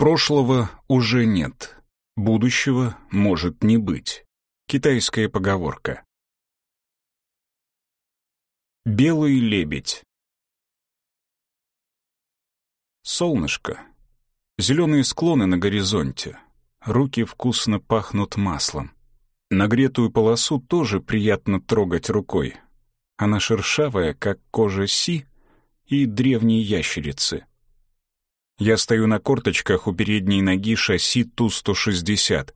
Прошлого уже нет, будущего может не быть. Китайская поговорка. Белый лебедь. Солнышко. Зеленые склоны на горизонте. Руки вкусно пахнут маслом. Нагретую полосу тоже приятно трогать рукой. Она шершавая, как кожа си и древние ящерицы. Я стою на корточках у передней ноги шасси Ту-160.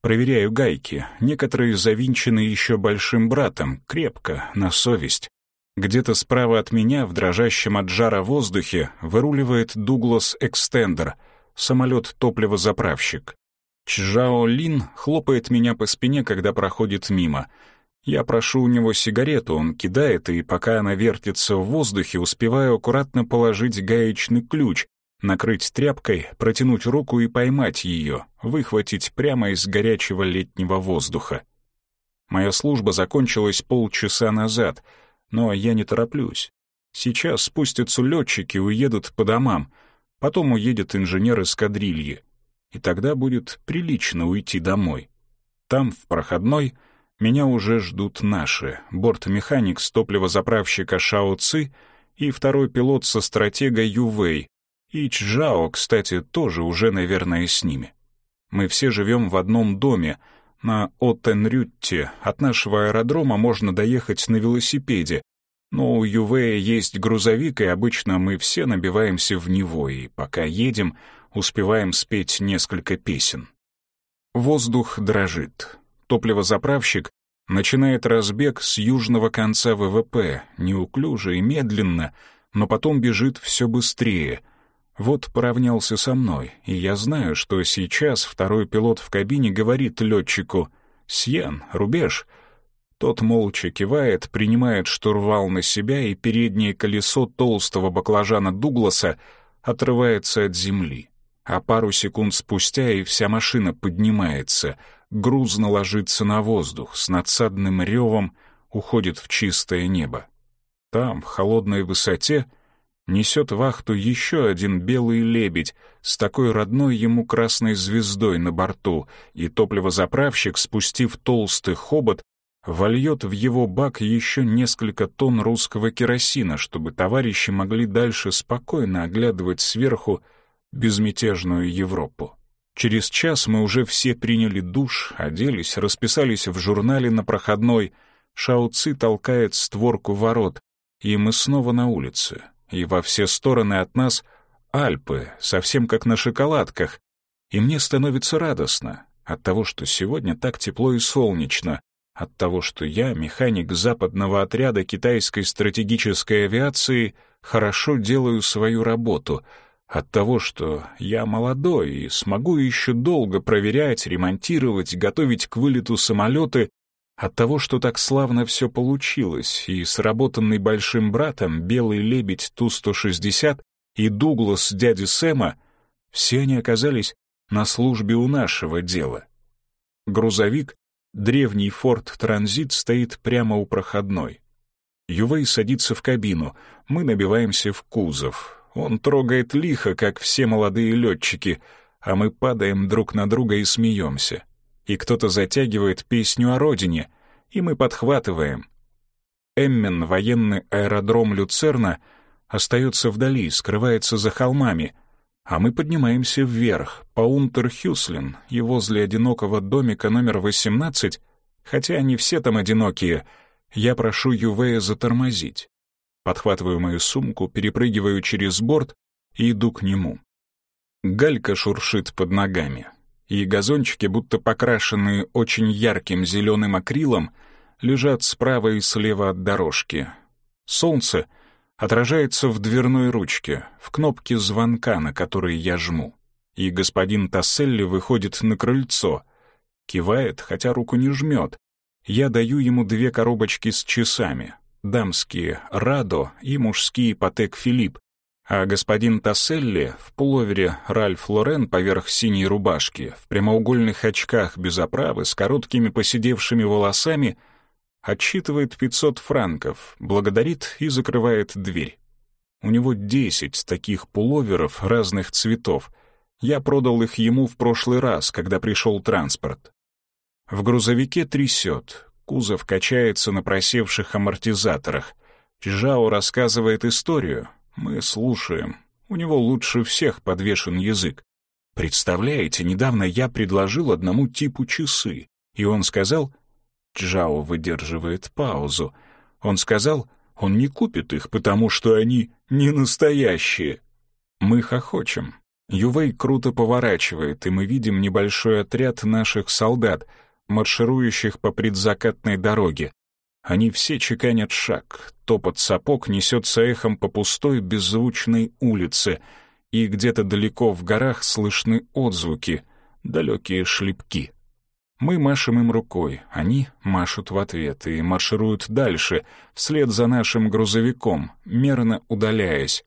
Проверяю гайки. Некоторые завинчены еще большим братом, крепко, на совесть. Где-то справа от меня, в дрожащем от жара воздухе, выруливает Дуглас Экстендер, самолет-топливозаправщик. Чжао Лин хлопает меня по спине, когда проходит мимо. Я прошу у него сигарету, он кидает, и пока она вертится в воздухе, успеваю аккуратно положить гаечный ключ, накрыть тряпкой, протянуть руку и поймать ее, выхватить прямо из горячего летнего воздуха. Моя служба закончилась полчаса назад, но я не тороплюсь. Сейчас спустятся летчики, уедут по домам, потом уедет инженер эскадрильи, и тогда будет прилично уйти домой. Там, в проходной, меня уже ждут наши, бортмеханик с топливозаправщика Шао Ци и второй пилот со стратега Ювей, и Чжао, кстати, тоже уже, наверное, с ними. Мы все живем в одном доме, на Оттенрютте. От нашего аэродрома можно доехать на велосипеде, но у Ювея есть грузовик, и обычно мы все набиваемся в него, и пока едем, успеваем спеть несколько песен. Воздух дрожит. Топливозаправщик начинает разбег с южного конца ВВП, неуклюже и медленно, но потом бежит все быстрее, вот поравнялся со мной, и я знаю, что сейчас второй пилот в кабине говорит летчику «Сьен, рубеж». Тот молча кивает, принимает штурвал на себя, и переднее колесо толстого баклажана Дугласа отрывается от земли. А пару секунд спустя и вся машина поднимается, грузно ложится на воздух, с надсадным ревом уходит в чистое небо. Там, в холодной высоте, несет вахту еще один белый лебедь с такой родной ему красной звездой на борту, и топливозаправщик, спустив толстый хобот, вольет в его бак еще несколько тонн русского керосина, чтобы товарищи могли дальше спокойно оглядывать сверху безмятежную Европу. Через час мы уже все приняли душ, оделись, расписались в журнале на проходной, Шауци толкает створку ворот, и мы снова на улице и во все стороны от нас Альпы, совсем как на шоколадках, и мне становится радостно от того, что сегодня так тепло и солнечно, от того, что я, механик западного отряда китайской стратегической авиации, хорошо делаю свою работу, от того, что я молодой и смогу еще долго проверять, ремонтировать, готовить к вылету самолеты от того, что так славно все получилось, и сработанный большим братом Белый лебедь Ту-160 и Дуглас дяди Сэма, все они оказались на службе у нашего дела. Грузовик, древний Форд Транзит, стоит прямо у проходной. Ювей садится в кабину, мы набиваемся в кузов. Он трогает лихо, как все молодые летчики, а мы падаем друг на друга и смеемся и кто-то затягивает песню о родине, и мы подхватываем. Эммен, военный аэродром Люцерна, остается вдали, скрывается за холмами, а мы поднимаемся вверх, по Унтерхюслен, и возле одинокого домика номер 18, хотя они все там одинокие, я прошу Ювея затормозить. Подхватываю мою сумку, перепрыгиваю через борт и иду к нему. Галька шуршит под ногами и газончики, будто покрашенные очень ярким зеленым акрилом, лежат справа и слева от дорожки. Солнце отражается в дверной ручке, в кнопке звонка, на который я жму. И господин Тасселли выходит на крыльцо, кивает, хотя руку не жмет. Я даю ему две коробочки с часами, дамские «Радо» и мужские «Патек Филипп», а господин Тасселли в пуловере Ральф Лорен поверх синей рубашки, в прямоугольных очках без оправы, с короткими поседевшими волосами, отсчитывает 500 франков, благодарит и закрывает дверь. У него 10 таких пуловеров разных цветов, Я продал их ему в прошлый раз, когда пришел транспорт. В грузовике трясет, кузов качается на просевших амортизаторах. Джао рассказывает историю, мы слушаем. У него лучше всех подвешен язык. Представляете, недавно я предложил одному типу часы, и он сказал... Джао выдерживает паузу. Он сказал, он не купит их, потому что они не настоящие. Мы хохочем. Ювей круто поворачивает, и мы видим небольшой отряд наших солдат, марширующих по предзакатной дороге. Они все чеканят шаг, топот сапог несется эхом по пустой беззвучной улице, и где-то далеко в горах слышны отзвуки, далекие шлепки. Мы машем им рукой, они машут в ответ и маршируют дальше, вслед за нашим грузовиком, мерно удаляясь.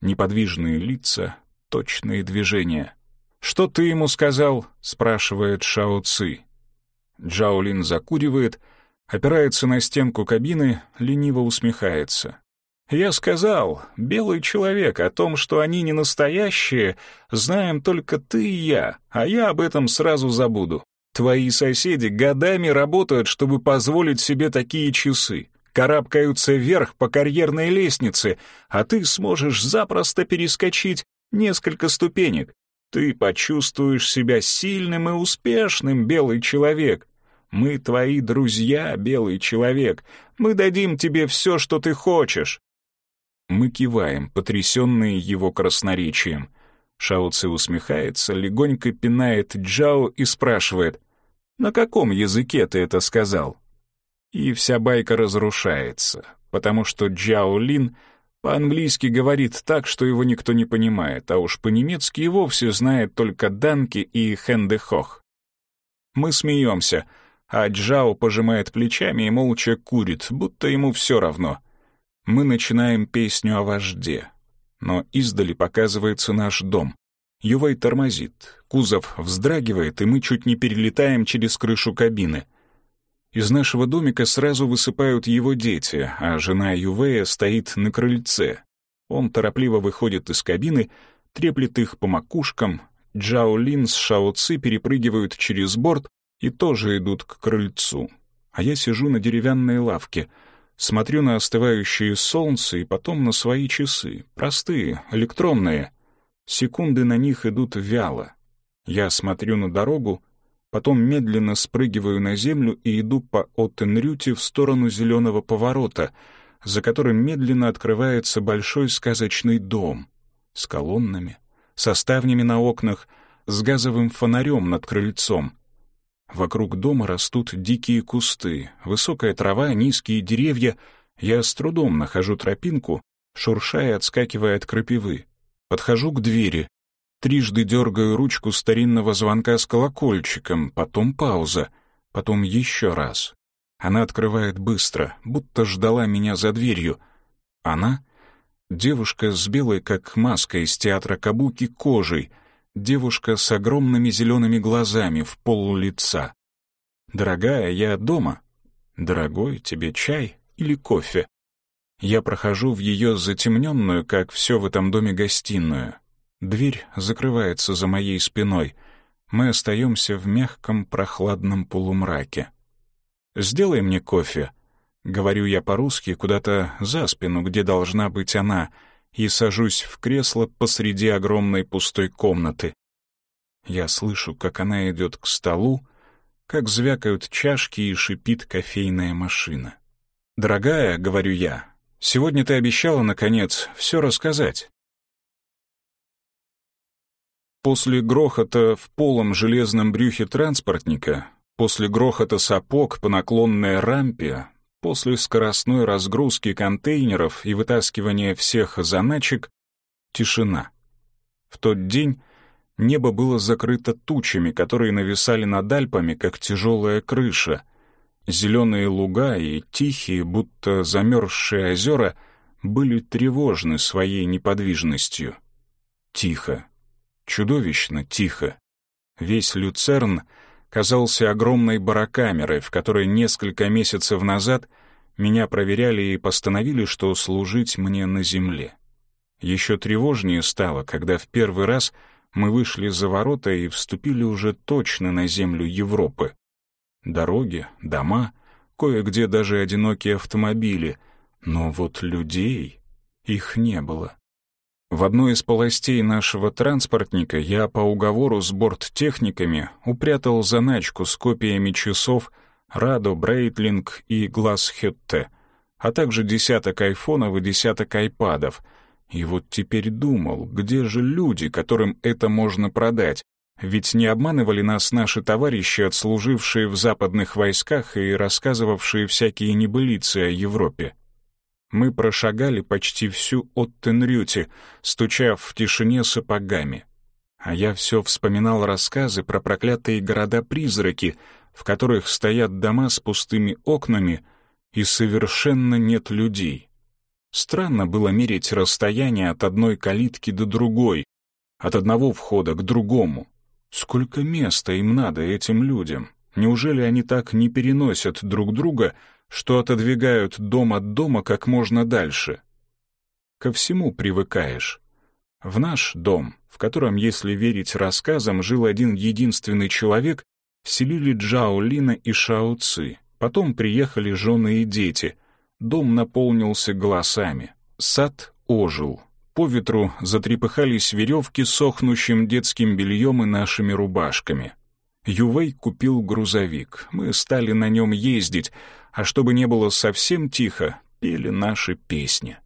Неподвижные лица, точные движения. «Что ты ему сказал?» — спрашивает Шао Ци. Джаолин закуривает, опирается на стенку кабины, лениво усмехается. «Я сказал, белый человек, о том, что они не настоящие, знаем только ты и я, а я об этом сразу забуду. Твои соседи годами работают, чтобы позволить себе такие часы. Карабкаются вверх по карьерной лестнице, а ты сможешь запросто перескочить несколько ступенек. Ты почувствуешь себя сильным и успешным, белый человек. Мы твои друзья, белый человек. Мы дадим тебе все, что ты хочешь. Мы киваем, потрясенные его красноречием. Шауци усмехается, легонько пинает Джао и спрашивает, «На каком языке ты это сказал?» И вся байка разрушается, потому что Джао Лин по-английски говорит так, что его никто не понимает, а уж по-немецки и вовсе знает только Данки и Хендехох. Мы смеемся, а Джао пожимает плечами и молча курит, будто ему все равно. Мы начинаем песню о вожде, но издали показывается наш дом. Ювей тормозит, кузов вздрагивает, и мы чуть не перелетаем через крышу кабины. Из нашего домика сразу высыпают его дети, а жена Ювея стоит на крыльце. Он торопливо выходит из кабины, треплет их по макушкам, Джао Лин с Шао Ци перепрыгивают через борт и тоже идут к крыльцу. А я сижу на деревянной лавке, смотрю на остывающее солнце и потом на свои часы, простые, электронные — Секунды на них идут вяло. Я смотрю на дорогу, потом медленно спрыгиваю на землю и иду по Оттенрюте в сторону зеленого поворота, за которым медленно открывается большой сказочный дом с колоннами, со ставнями на окнах, с газовым фонарем над крыльцом. Вокруг дома растут дикие кусты, высокая трава, низкие деревья. Я с трудом нахожу тропинку, шуршая, отскакивая от крапивы. Подхожу к двери. Трижды дергаю ручку старинного звонка с колокольчиком, потом пауза, потом еще раз. Она открывает быстро, будто ждала меня за дверью. Она — девушка с белой, как маска из театра Кабуки, кожей, девушка с огромными зелеными глазами в пол лица. «Дорогая, я дома. Дорогой, тебе чай или кофе?» Я прохожу в ее затемненную, как все в этом доме, гостиную. Дверь закрывается за моей спиной. Мы остаемся в мягком прохладном полумраке. «Сделай мне кофе», — говорю я по-русски куда-то за спину, где должна быть она, и сажусь в кресло посреди огромной пустой комнаты. Я слышу, как она идет к столу, как звякают чашки и шипит кофейная машина. «Дорогая», — говорю я, Сегодня ты обещала, наконец, все рассказать. После грохота в полом железном брюхе транспортника, после грохота сапог по наклонной рампе, после скоростной разгрузки контейнеров и вытаскивания всех заначек — тишина. В тот день небо было закрыто тучами, которые нависали над Альпами, как тяжелая крыша — Зеленые луга и тихие, будто замерзшие озера, были тревожны своей неподвижностью. Тихо, чудовищно тихо. Весь Люцерн казался огромной барокамерой, в которой несколько месяцев назад меня проверяли и постановили, что служить мне на земле. Еще тревожнее стало, когда в первый раз Мы вышли за ворота и вступили уже точно на землю Европы. Дороги, дома, кое-где даже одинокие автомобили, но вот людей их не было. В одной из полостей нашего транспортника я по уговору с борттехниками упрятал заначку с копиями часов Радо, Брейтлинг и Глассхетте, а также десяток айфонов и десяток айпадов — и вот теперь думал, где же люди, которым это можно продать? Ведь не обманывали нас наши товарищи, отслужившие в западных войсках и рассказывавшие всякие небылицы о Европе. Мы прошагали почти всю Оттенрюте, стучав в тишине сапогами. А я все вспоминал рассказы про проклятые города-призраки, в которых стоят дома с пустыми окнами и совершенно нет людей. Странно было мерить расстояние от одной калитки до другой, от одного входа к другому. Сколько места им надо этим людям? Неужели они так не переносят друг друга, что отодвигают дом от дома как можно дальше? Ко всему привыкаешь. В наш дом, в котором, если верить рассказам, жил один единственный человек, вселили Джао Лина и Шао Ци. Потом приехали жены и дети — Дом наполнился голосами. Сад ожил. По ветру затрепыхались веревки с сохнущим детским бельем и нашими рубашками. Ювей купил грузовик. Мы стали на нем ездить, а чтобы не было совсем тихо, пели наши песни.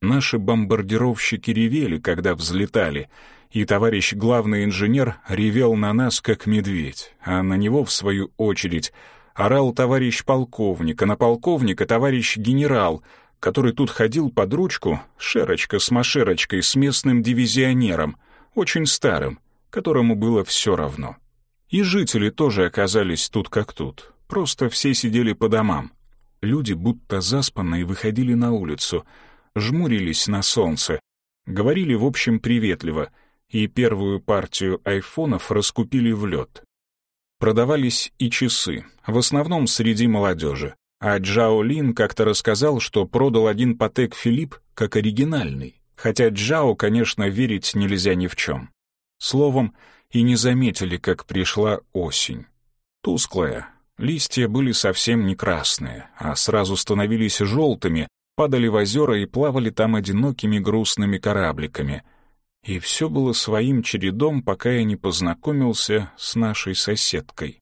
Наши бомбардировщики ревели, когда взлетали, и товарищ главный инженер ревел на нас, как медведь, а на него, в свою очередь, орал товарищ полковник, а на полковника товарищ генерал, который тут ходил под ручку, шерочка с машерочкой, с местным дивизионером, очень старым, которому было все равно. И жители тоже оказались тут как тут, просто все сидели по домам. Люди будто заспанные выходили на улицу, жмурились на солнце, говорили в общем приветливо, и первую партию айфонов раскупили в лед. Продавались и часы, в основном среди молодежи. А Джао Лин как-то рассказал, что продал один Патек Филипп как оригинальный, хотя Джао, конечно, верить нельзя ни в чем. Словом, и не заметили, как пришла осень. Тусклая, листья были совсем не красные, а сразу становились желтыми, падали в озера и плавали там одинокими грустными корабликами — и все было своим чередом, пока я не познакомился с нашей соседкой.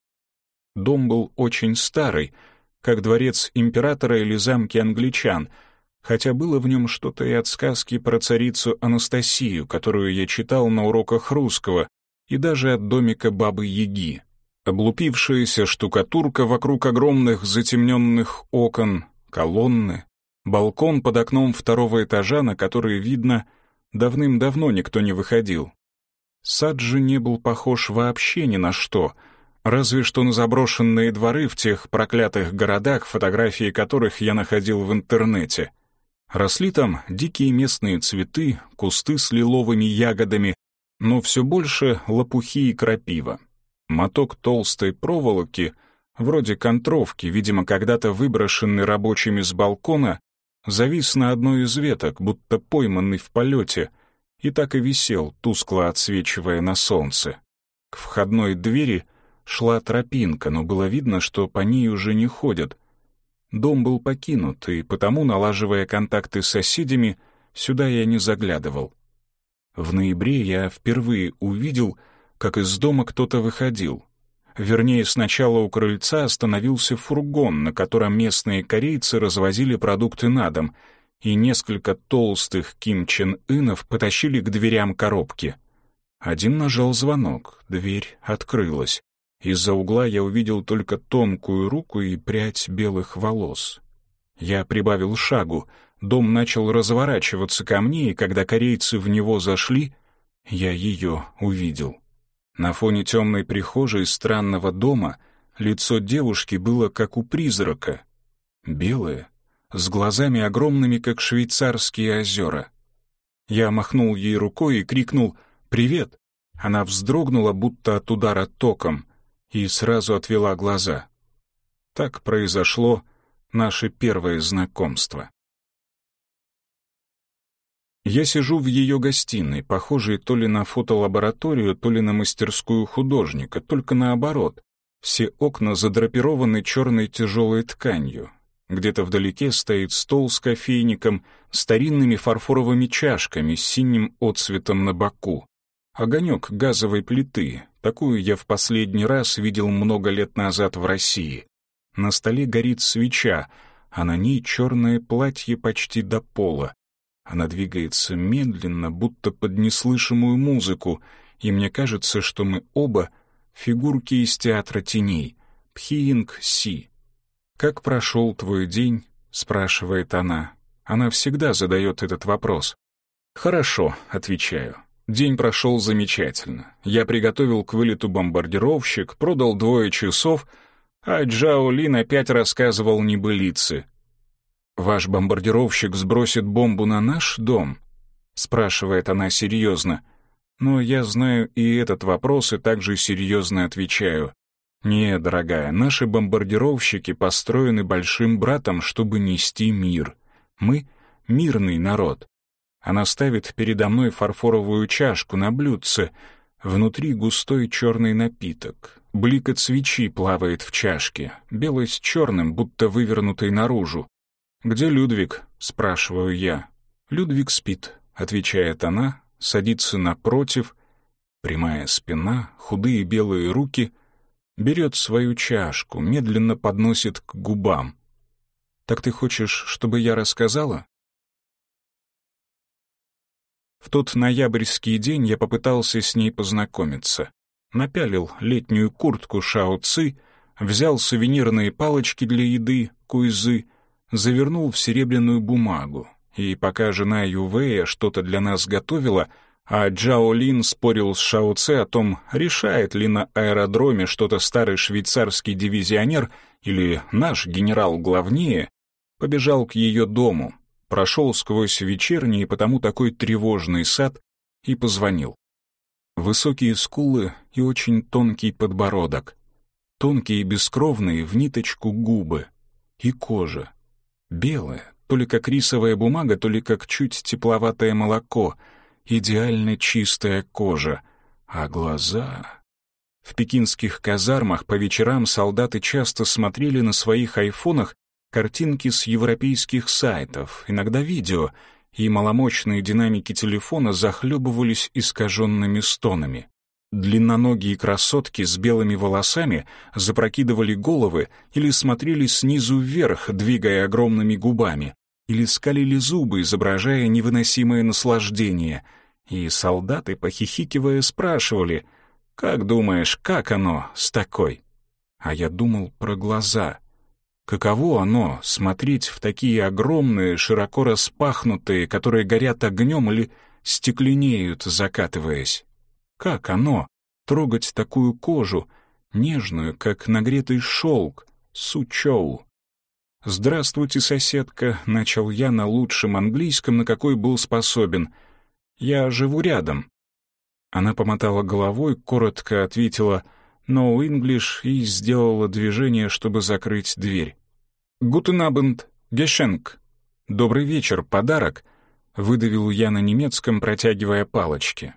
Дом был очень старый, как дворец императора или замки англичан, хотя было в нем что-то и от сказки про царицу Анастасию, которую я читал на уроках русского, и даже от домика Бабы-Яги. Облупившаяся штукатурка вокруг огромных затемненных окон, колонны, балкон под окном второго этажа, на который видно — Давным-давно никто не выходил. Сад же не был похож вообще ни на что, разве что на заброшенные дворы в тех проклятых городах, фотографии которых я находил в интернете. Росли там дикие местные цветы, кусты с лиловыми ягодами, но все больше лопухи и крапива. Моток толстой проволоки, вроде контровки, видимо, когда-то выброшенный рабочими с балкона, завис на одной из веток, будто пойманный в полете, и так и висел, тускло отсвечивая на солнце. К входной двери шла тропинка, но было видно, что по ней уже не ходят. Дом был покинут, и потому, налаживая контакты с соседями, сюда я не заглядывал. В ноябре я впервые увидел, как из дома кто-то выходил. Вернее, сначала у крыльца остановился фургон, на котором местные корейцы развозили продукты на дом, и несколько толстых Ким Чен Инов потащили к дверям коробки. Один нажал звонок, дверь открылась. Из-за угла я увидел только тонкую руку и прядь белых волос. Я прибавил шагу, дом начал разворачиваться ко мне, и когда корейцы в него зашли, я ее увидел. На фоне темной прихожей странного дома лицо девушки было как у призрака. Белое, с глазами огромными, как швейцарские озера. Я махнул ей рукой и крикнул «Привет!». Она вздрогнула, будто от удара током, и сразу отвела глаза. Так произошло наше первое знакомство. Я сижу в ее гостиной, похожей то ли на фотолабораторию, то ли на мастерскую художника, только наоборот. Все окна задрапированы черной тяжелой тканью. Где-то вдалеке стоит стол с кофейником, старинными фарфоровыми чашками с синим отцветом на боку. Огонек газовой плиты, такую я в последний раз видел много лет назад в России. На столе горит свеча, а на ней черное платье почти до пола. Она двигается медленно, будто под неслышимую музыку, и мне кажется, что мы оба — фигурки из театра теней, Пхиинг Си. «Как прошел твой день?» — спрашивает она. Она всегда задает этот вопрос. «Хорошо», — отвечаю. День прошел замечательно. Я приготовил к вылету бомбардировщик, продал двое часов, а Джао Лин опять рассказывал небылицы. «Ваш бомбардировщик сбросит бомбу на наш дом?» — спрашивает она серьезно. Но я знаю и этот вопрос, и также серьезно отвечаю. «Не, дорогая, наши бомбардировщики построены большим братом, чтобы нести мир. Мы — мирный народ». Она ставит передо мной фарфоровую чашку на блюдце. Внутри густой черный напиток. Блик от свечи плавает в чашке, белый с черным, будто вывернутый наружу. «Где Людвиг?» — спрашиваю я. «Людвиг спит», — отвечает она, садится напротив, прямая спина, худые белые руки — берет свою чашку, медленно подносит к губам. «Так ты хочешь, чтобы я рассказала?» В тот ноябрьский день я попытался с ней познакомиться. Напялил летнюю куртку шао-ци, взял сувенирные палочки для еды, куйзы, завернул в серебряную бумагу. И пока жена Ювея что-то для нас готовила — а Джао Лин спорил с Шао Цэ о том, решает ли на аэродроме что-то старый швейцарский дивизионер или наш генерал главнее, побежал к ее дому, прошел сквозь вечерний и потому такой тревожный сад и позвонил. Высокие скулы и очень тонкий подбородок, тонкие бескровные в ниточку губы и кожа, белая, то ли как рисовая бумага, то ли как чуть тепловатое молоко — идеально чистая кожа, а глаза... В пекинских казармах по вечерам солдаты часто смотрели на своих айфонах картинки с европейских сайтов, иногда видео, и маломощные динамики телефона захлебывались искаженными стонами. Длинноногие красотки с белыми волосами запрокидывали головы или смотрели снизу вверх, двигая огромными губами, или скалили зубы, изображая невыносимое наслаждение — и солдаты, похихикивая, спрашивали, «Как думаешь, как оно с такой?» А я думал про глаза. Каково оно — смотреть в такие огромные, широко распахнутые, которые горят огнем или стекленеют, закатываясь? Как оно — трогать такую кожу, нежную, как нагретый шелк, сучоу? «Здравствуйте, соседка», — начал я на лучшем английском, на какой был способен — я живу рядом». Она помотала головой, коротко ответила «No English» и сделала движение, чтобы закрыть дверь. «Guten Abend, Geschenk». «Добрый вечер, подарок», — выдавил я на немецком, протягивая палочки.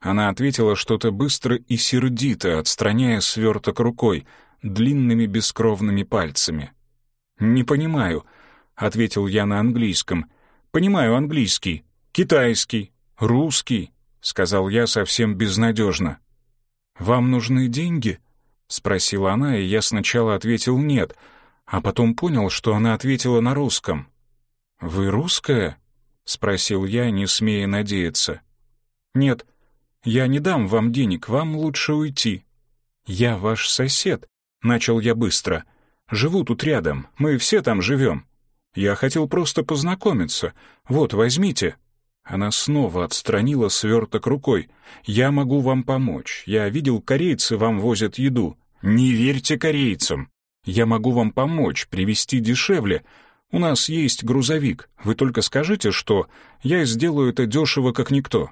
Она ответила что-то быстро и сердито, отстраняя сверток рукой, длинными бескровными пальцами. «Не понимаю», — ответил я на английском. «Понимаю английский, китайский, «Русский», — сказал я совсем безнадежно. «Вам нужны деньги?» — спросила она, и я сначала ответил «нет», а потом понял, что она ответила на русском. «Вы русская?» — спросил я, не смея надеяться. «Нет, я не дам вам денег, вам лучше уйти». «Я ваш сосед», — начал я быстро. «Живу тут рядом, мы все там живем. Я хотел просто познакомиться. Вот, возьмите». Она снова отстранила сверток рукой. «Я могу вам помочь. Я видел, корейцы вам возят еду. Не верьте корейцам. Я могу вам помочь, привезти дешевле. У нас есть грузовик. Вы только скажите, что я сделаю это дешево, как никто.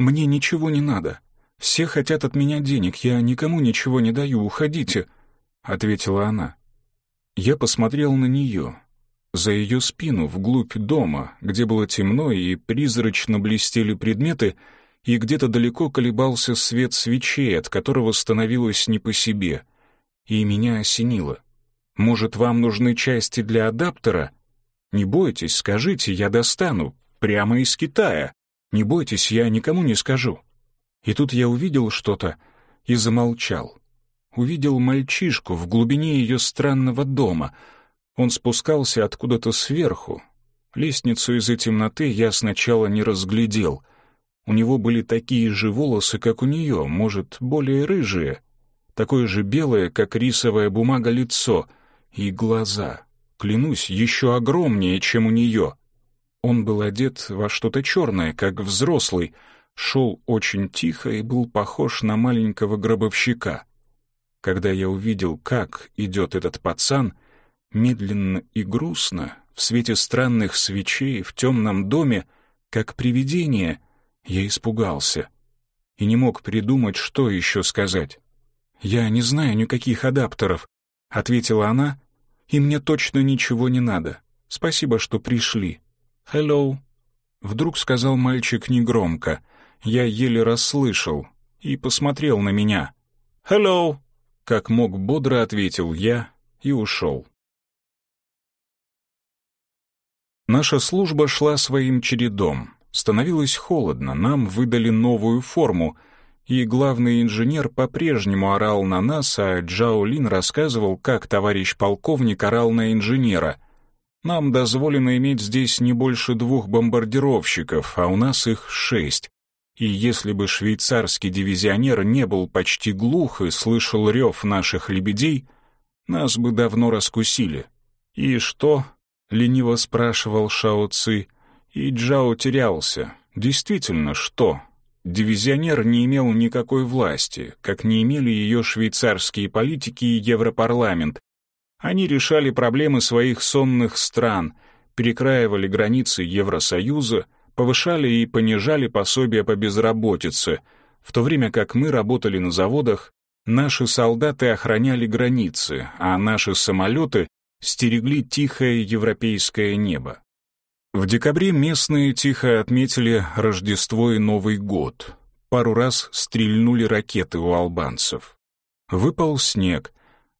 Мне ничего не надо. Все хотят от меня денег. Я никому ничего не даю. Уходите», — ответила она. Я посмотрел на нее. за ее спину, вглубь дома, где было темно и призрачно блестели предметы, и где-то далеко колебался свет свечей, от которого становилось не по себе. И меня осенило. «Может, вам нужны части для адаптера? Не бойтесь, скажите, я достану, прямо из Китая. Не бойтесь, я никому не скажу». И тут я увидел что-то и замолчал. Увидел мальчишку в глубине ее странного дома. Он спускался откуда-то сверху. Лестницу из-за темноты я сначала не разглядел. У него были такие же волосы, как у нее, может, более рыжие. Такое же белое, как рисовая бумага, лицо. И глаза. Клянусь, еще огромнее, чем у нее. Он был одет во что-то черное, как взрослый, шел очень тихо и был похож на маленького гробовщика. Когда я увидел, как идет этот пацан, медленно и грустно, в свете странных свечей, в темном доме, как привидение, я испугался и не мог придумать, что еще сказать. «Я не знаю никаких адаптеров», — ответила она, — «и мне точно ничего не надо. Спасибо, что пришли». «Hello», — вдруг сказал мальчик негромко, я еле расслышал, и посмотрел на меня. «Hello!» — как мог бодро ответил я и ушел. Наша служба шла своим чередом. Становилось холодно, нам выдали новую форму, и главный инженер по-прежнему орал на нас, а Джао Лин рассказывал, как товарищ полковник орал на инженера. Нам дозволено иметь здесь не больше двух бомбардировщиков, а у нас их шесть и если бы швейцарский дивизионер не был почти глух и слышал рев наших лебедей, нас бы давно раскусили. «И что?» — лениво спрашивал Шао Ци, и Джао терялся. «Действительно, что?» Дивизионер не имел никакой власти, как не имели ее швейцарские политики и Европарламент. Они решали проблемы своих сонных стран, перекраивали границы Евросоюза — повышали и понижали пособия по безработице, в то время как мы работали на заводах, наши солдаты охраняли границы, а наши самолеты стерегли тихое европейское небо. В декабре местные тихо отметили Рождество и Новый год. Пару раз стрельнули ракеты у албанцев. Выпал снег,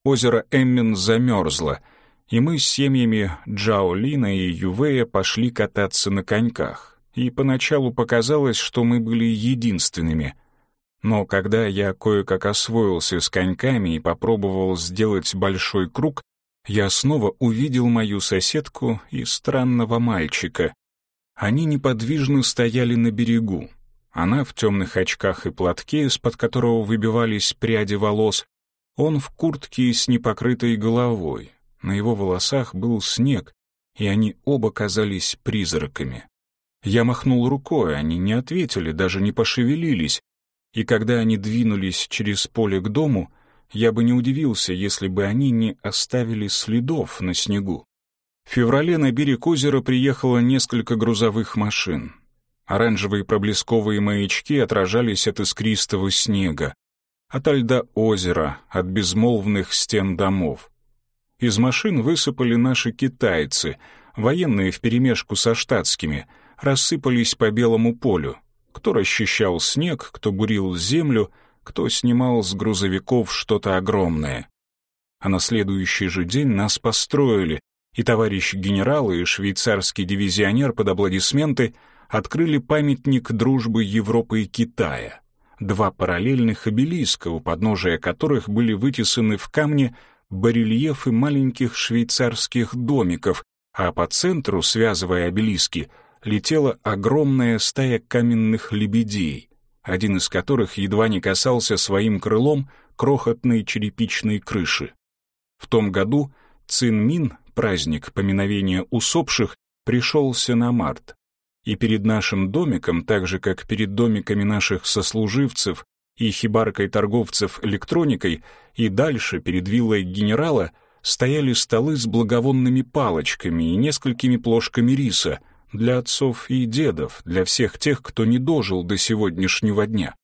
озеро Эммин замерзло, и мы с семьями Джаолина и Ювея пошли кататься на коньках и поначалу показалось, что мы были единственными. Но когда я кое-как освоился с коньками и попробовал сделать большой круг, я снова увидел мою соседку и странного мальчика. Они неподвижно стояли на берегу. Она в темных очках и платке, из-под которого выбивались пряди волос, он в куртке с непокрытой головой. На его волосах был снег, и они оба казались призраками. Я махнул рукой, они не ответили, даже не пошевелились, и когда они двинулись через поле к дому, я бы не удивился, если бы они не оставили следов на снегу. В феврале на берег озера приехало несколько грузовых машин. Оранжевые проблесковые маячки отражались от искристого снега, от льда озера, от безмолвных стен домов. Из машин высыпали наши китайцы, военные вперемешку со штатскими — рассыпались по белому полю. Кто расчищал снег, кто бурил землю, кто снимал с грузовиков что-то огромное. А на следующий же день нас построили, и товарищ генерал и швейцарский дивизионер под аплодисменты открыли памятник дружбы Европы и Китая. Два параллельных обелиска, у подножия которых были вытесаны в камне барельефы маленьких швейцарских домиков, а по центру, связывая обелиски, летела огромная стая каменных лебедей, один из которых едва не касался своим крылом крохотной черепичной крыши. В том году Цинмин, праздник поминовения усопших, пришелся на март. И перед нашим домиком, так же как перед домиками наших сослуживцев и хибаркой торговцев электроникой, и дальше перед виллой генерала, стояли столы с благовонными палочками и несколькими плошками риса, для отцов и дедов, для всех тех, кто не дожил до сегодняшнего дня.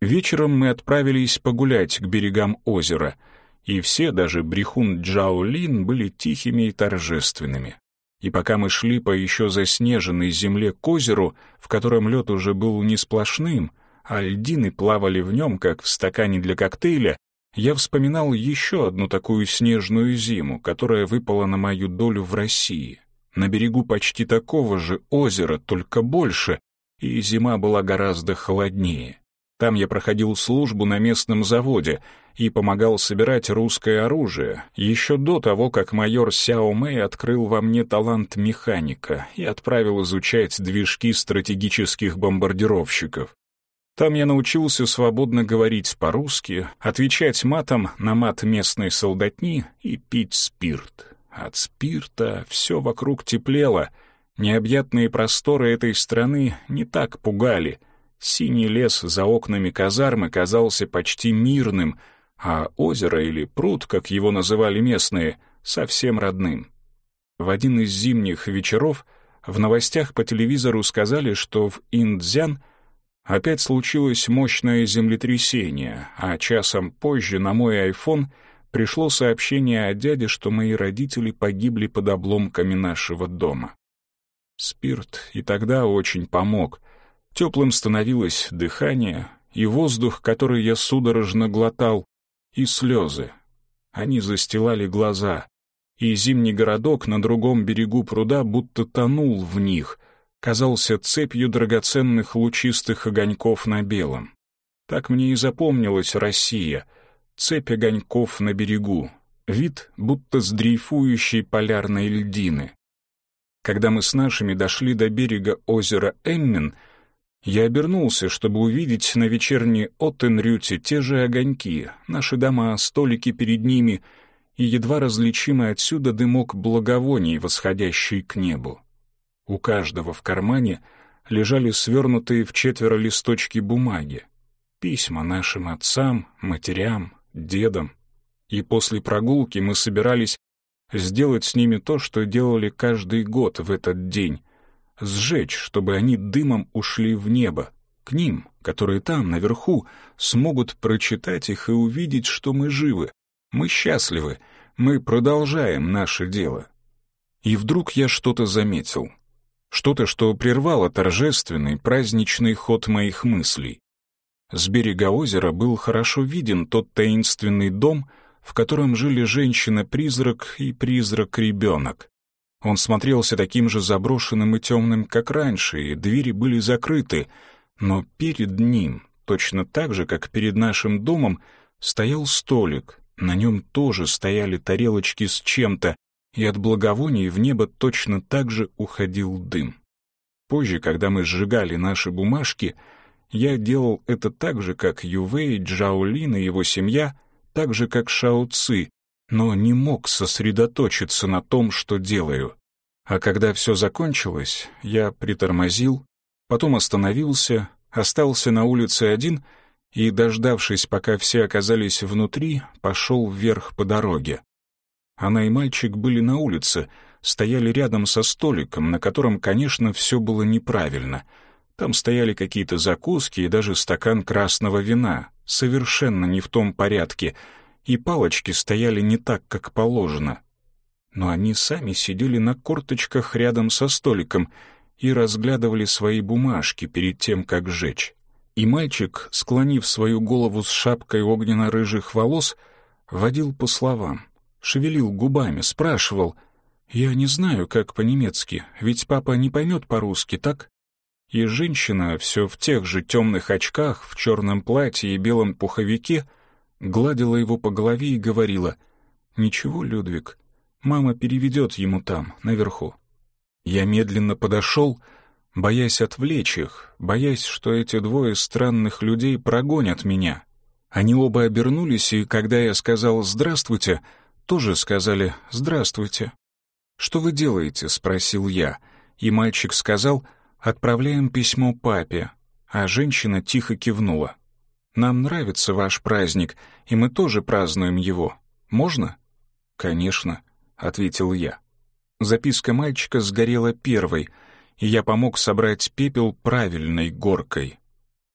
Вечером мы отправились погулять к берегам озера, и все, даже брехун Джао Лин, были тихими и торжественными. И пока мы шли по еще заснеженной земле к озеру, в котором лед уже был не сплошным, а льдины плавали в нем, как в стакане для коктейля, я вспоминал еще одну такую снежную зиму, которая выпала на мою долю в России. На берегу почти такого же озера, только больше, и зима была гораздо холоднее. Там я проходил службу на местном заводе и помогал собирать русское оружие, еще до того, как майор Сяо Мэй открыл во мне талант механика и отправил изучать движки стратегических бомбардировщиков. Там я научился свободно говорить по-русски, отвечать матом на мат местной солдатни и пить спирт. От спирта все вокруг теплело, необъятные просторы этой страны не так пугали. Синий лес за окнами казармы казался почти мирным, а озеро или пруд, как его называли местные, совсем родным. В один из зимних вечеров в новостях по телевизору сказали, что в Индзян — Опять случилось мощное землетрясение, а часом позже на мой айфон пришло сообщение от дяди, что мои родители погибли под обломками нашего дома. Спирт и тогда очень помог. Теплым становилось дыхание, и воздух, который я судорожно глотал, и слезы. Они застилали глаза, и зимний городок на другом берегу пруда будто тонул в них — казался цепью драгоценных лучистых огоньков на белом. Так мне и запомнилась Россия, цепь огоньков на берегу, вид будто с дрейфующей полярной льдины. Когда мы с нашими дошли до берега озера Эммин, я обернулся, чтобы увидеть на вечерней Оттенрюте те же огоньки, наши дома, столики перед ними и едва различимый отсюда дымок благовоний, восходящий к небу. У каждого в кармане лежали свернутые в четверо листочки бумаги. Письма нашим отцам, матерям, дедам. И после прогулки мы собирались сделать с ними то, что делали каждый год в этот день — сжечь, чтобы они дымом ушли в небо, к ним, которые там, наверху, смогут прочитать их и увидеть, что мы живы, мы счастливы, мы продолжаем наше дело. И вдруг я что-то заметил. Что-то, что прервало торжественный, праздничный ход моих мыслей. С берега озера был хорошо виден тот таинственный дом, в котором жили женщина-призрак и призрак-ребенок. Он смотрелся таким же заброшенным и темным, как раньше, и двери были закрыты, но перед ним, точно так же, как перед нашим домом, стоял столик, на нем тоже стояли тарелочки с чем-то, и от благовоний в небо точно так же уходил дым. Позже, когда мы сжигали наши бумажки, я делал это так же, как Ювей, Джаолин и его семья, так же, как Шао Ци, но не мог сосредоточиться на том, что делаю. А когда все закончилось, я притормозил, потом остановился, остался на улице один и, дождавшись, пока все оказались внутри, пошел вверх по дороге. Она и мальчик были на улице, стояли рядом со столиком, на котором, конечно, все было неправильно. Там стояли какие-то закуски и даже стакан красного вина, совершенно не в том порядке, и палочки стояли не так, как положено. Но они сами сидели на корточках рядом со столиком и разглядывали свои бумажки перед тем, как жечь. И мальчик, склонив свою голову с шапкой огненно-рыжих волос, водил по словам шевелил губами, спрашивал. «Я не знаю, как по-немецки, ведь папа не поймет по-русски, так?» И женщина, все в тех же темных очках, в черном платье и белом пуховике, гладила его по голове и говорила, «Ничего, Людвиг, мама переведет ему там, наверху». Я медленно подошел, боясь отвлечь их, боясь, что эти двое странных людей прогонят меня. Они оба обернулись, и когда я сказал «здравствуйте», тоже сказали «Здравствуйте». «Что вы делаете?» — спросил я, и мальчик сказал «Отправляем письмо папе», а женщина тихо кивнула. «Нам нравится ваш праздник, и мы тоже празднуем его. Можно?» «Конечно», — ответил я. Записка мальчика сгорела первой, и я помог собрать пепел правильной горкой.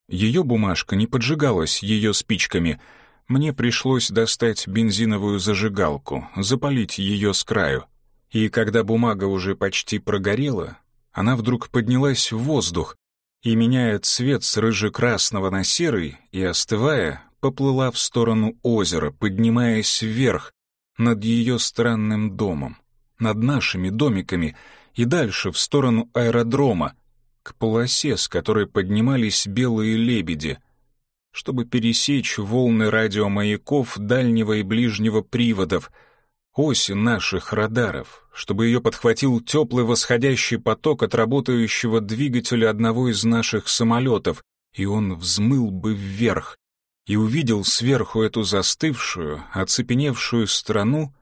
Ее бумажка не поджигалась ее спичками — мне пришлось достать бензиновую зажигалку, запалить ее с краю. И когда бумага уже почти прогорела, она вдруг поднялась в воздух и, меняя цвет с рыже-красного на серый и остывая, поплыла в сторону озера, поднимаясь вверх, над ее странным домом, над нашими домиками и дальше в сторону аэродрома, к полосе, с которой поднимались белые лебеди, чтобы пересечь волны радиомаяков дальнего и ближнего приводов, оси наших радаров, чтобы ее подхватил теплый восходящий поток от работающего двигателя одного из наших самолетов, и он взмыл бы вверх, и увидел сверху эту застывшую, оцепеневшую страну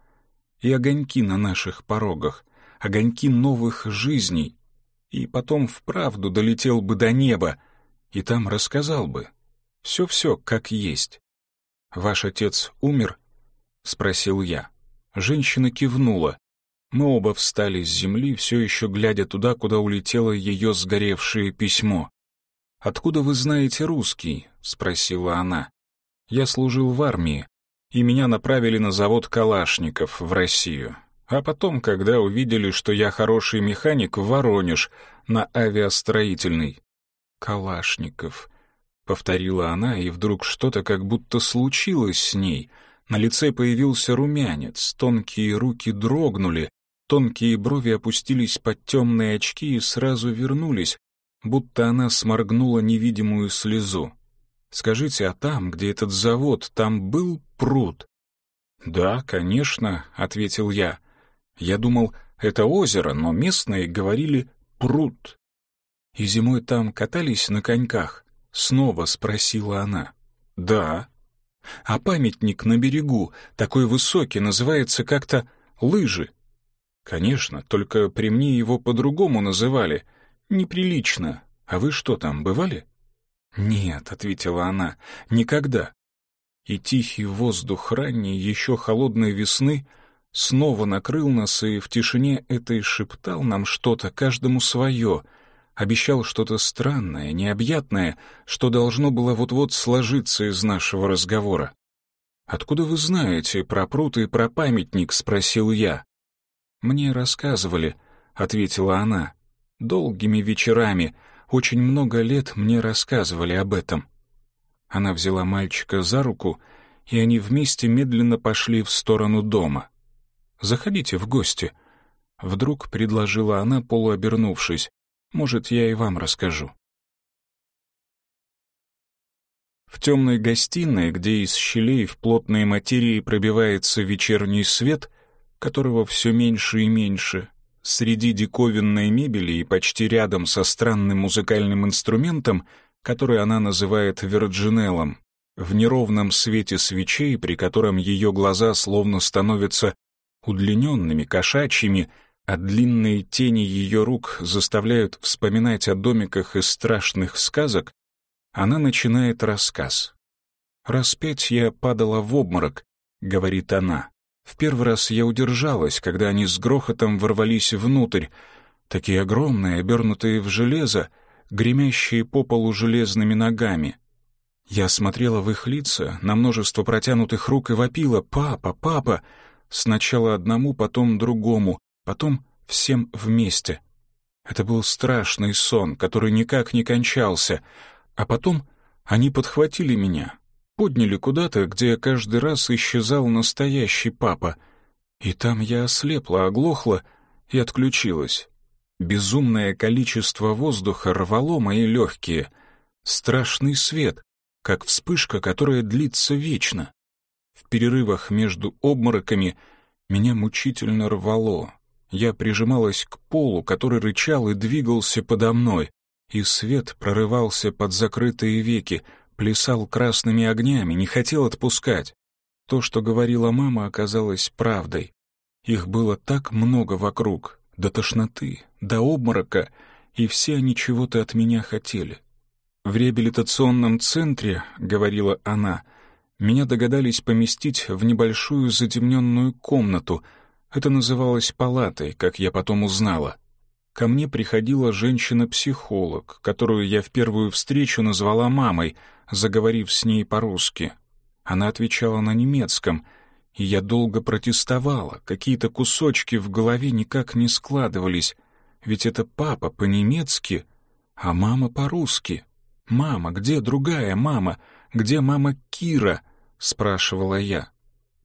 и огоньки на наших порогах, огоньки новых жизней, и потом вправду долетел бы до неба, и там рассказал бы все-все как есть. «Ваш отец умер?» — спросил я. Женщина кивнула. Мы оба встали с земли, все еще глядя туда, куда улетело ее сгоревшее письмо. «Откуда вы знаете русский?» — спросила она. Я служил в армии, и меня направили на завод Калашников в Россию. А потом, когда увидели, что я хороший механик, в Воронеж, на авиастроительный. Калашников. Повторила она, и вдруг что-то как будто случилось с ней. На лице появился румянец, тонкие руки дрогнули, тонкие брови опустились под темные очки и сразу вернулись, будто она сморгнула невидимую слезу. Скажите, а там, где этот завод, там был пруд? Да, конечно, ответил я. Я думал, это озеро, но местные говорили пруд. И зимой там катались на коньках? Снова спросила она. Да. А памятник на берегу, такой высокий, называется как-то лыжи. Конечно, только при мне его по-другому называли. Неприлично. А вы что там, бывали? «Нет», — ответила она, — «никогда». И тихий воздух ранней, еще холодной весны снова накрыл нас и в тишине этой шептал нам что-то, каждому свое, обещал что-то странное, необъятное, что должно было вот-вот сложиться из нашего разговора. «Откуда вы знаете про пруд и про памятник?» — спросил я. «Мне рассказывали», — ответила она, — «долгими вечерами, очень много лет мне рассказывали об этом. Она взяла мальчика за руку, и они вместе медленно пошли в сторону дома. «Заходите в гости», — вдруг предложила она, полуобернувшись. «Может, я и вам расскажу». В темной гостиной, где из щелей в плотной материи пробивается вечерний свет, которого все меньше и меньше, Среди диковинной мебели и почти рядом со странным музыкальным инструментом, который она называет вирджинеллом, в неровном свете свечей, при котором ее глаза словно становятся удлиненными, кошачьими, а длинные тени ее рук заставляют вспоминать о домиках из страшных сказок, она начинает рассказ. «Раз пять я падала в обморок», — говорит она. В первый раз я удержалась, когда они с грохотом ворвались внутрь, такие огромные, обернутые в железо, гремящие по полу железными ногами. Я смотрела в их лица, на множество протянутых рук и вопила «Папа! Папа!» Сначала одному, потом другому, потом всем вместе. Это был страшный сон, который никак не кончался, а потом они подхватили меня, подняли куда-то, где каждый раз исчезал настоящий папа. И там я ослепла, оглохла и отключилась. Безумное количество воздуха рвало мои легкие. Страшный свет, как вспышка, которая длится вечно. В перерывах между обмороками меня мучительно рвало. Я прижималась к полу, который рычал и двигался подо мной, и свет прорывался под закрытые веки, плясал красными огнями, не хотел отпускать. То, что говорила мама, оказалось правдой. Их было так много вокруг, до тошноты, до обморока, и все они чего-то от меня хотели. В реабилитационном центре, говорила она, меня догадались поместить в небольшую затемненную комнату. Это называлось палатой, как я потом узнала. Ко мне приходила женщина-психолог, которую я в первую встречу назвала мамой — заговорив с ней по-русски. Она отвечала на немецком, И я долго протестовала, какие-то кусочки в голове никак не складывались, ведь это папа по-немецки, а мама по-русски. «Мама, где другая мама? Где мама Кира?» — спрашивала я.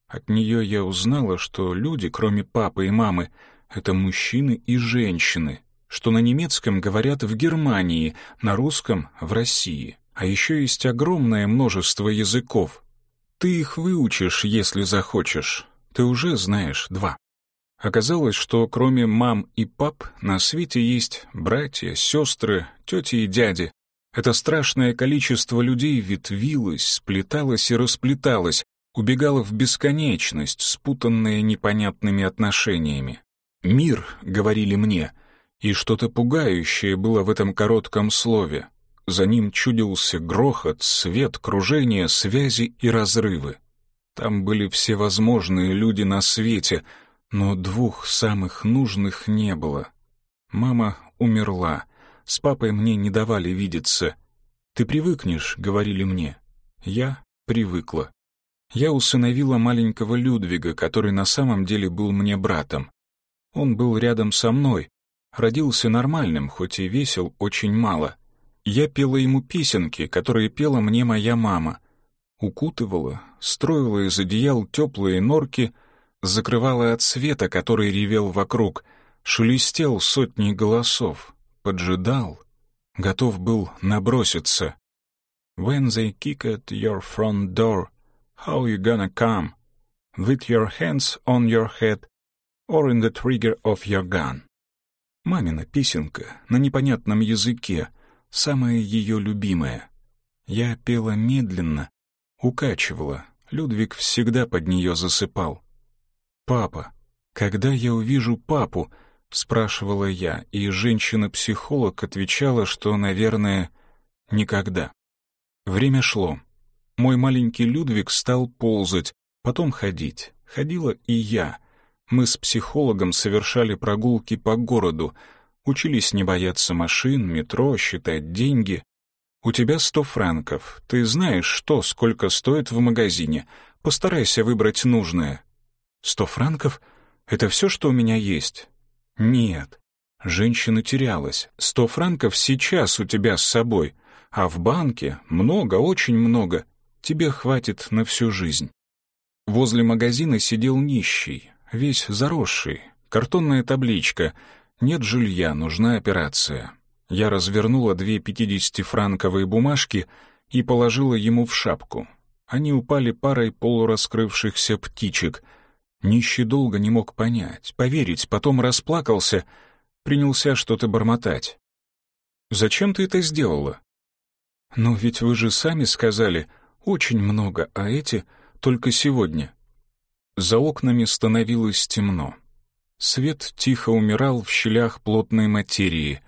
От нее я узнала, что люди, кроме папы и мамы, — это мужчины и женщины, что на немецком говорят в Германии, на русском — в России. А еще есть огромное множество языков. Ты их выучишь, если захочешь. Ты уже знаешь два. Оказалось, что кроме мам и пап на свете есть братья, сестры, тети и дяди. Это страшное количество людей ветвилось, сплеталось и расплеталось, убегало в бесконечность, спутанное непонятными отношениями. «Мир», — говорили мне, и что-то пугающее было в этом коротком слове. За ним чудился грохот, свет, кружение, связи и разрывы. Там были всевозможные люди на свете — но двух самых нужных не было. Мама умерла, с папой мне не давали видеться. «Ты привыкнешь», — говорили мне. Я привыкла. Я усыновила маленького Людвига, который на самом деле был мне братом. Он был рядом со мной, родился нормальным, хоть и весил очень мало. Я пела ему песенки, которые пела мне моя мама. Укутывала, строила из одеял теплые норки — закрывала от света, который ревел вокруг, шелестел сотни голосов, поджидал, готов был наброситься. When they kick at your front door, how you gonna come? With your hands on your head or in the trigger of your gun? Мамина песенка на непонятном языке, самая ее любимая. Я пела медленно, укачивала, Людвиг всегда под нее засыпал. «Папа, когда я увижу папу?» — спрашивала я, и женщина-психолог отвечала, что, наверное, никогда. Время шло. Мой маленький Людвиг стал ползать, потом ходить. Ходила и я. Мы с психологом совершали прогулки по городу, учились не бояться машин, метро, считать деньги. «У тебя сто франков. Ты знаешь, что, сколько стоит в магазине. Постарайся выбрать нужное. Сто франков — это все, что у меня есть? Нет. Женщина терялась. Сто франков сейчас у тебя с собой, а в банке много, очень много. Тебе хватит на всю жизнь. Возле магазина сидел нищий, весь заросший, картонная табличка «Нет жилья, нужна операция». Я развернула две пятидесятифранковые бумажки и положила ему в шапку. Они упали парой полураскрывшихся птичек — Нищий долго не мог понять, поверить, потом расплакался, принялся что-то бормотать. «Зачем ты это сделала?» «Ну, ведь вы же сами сказали, очень много, а эти только сегодня». За окнами становилось темно. Свет тихо умирал в щелях плотной материи.